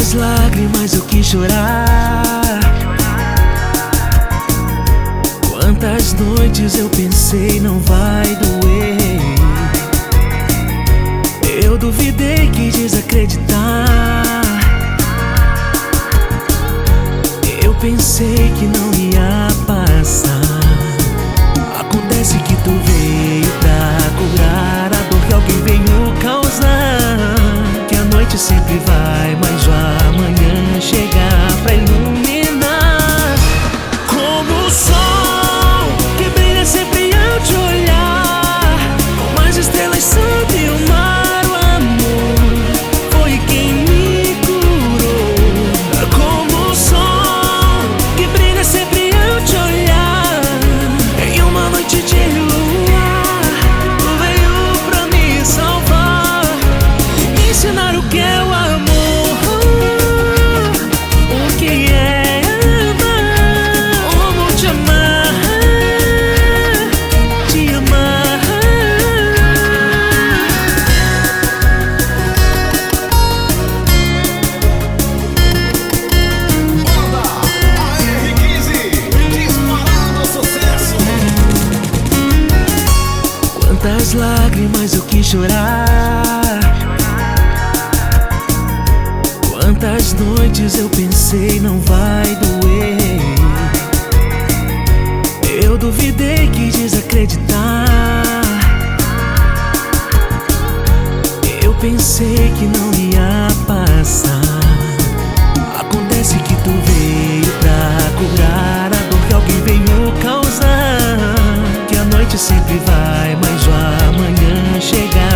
mais lágrimas do que chorar. Quantas noites eu pensei não vai doer. Eu duvidei que desacreditar. Eu pensei que não ia passar. Acontece que tu veio pra curar a dor que alguém veio causar. Que a noite sempre vai. mais lágrimas do que chorar. Quantas noites eu pensei não vai doer. Eu duvidei que desacreditar. Eu pensei que não ia passar. sempre vai, mas o amanhã chegar.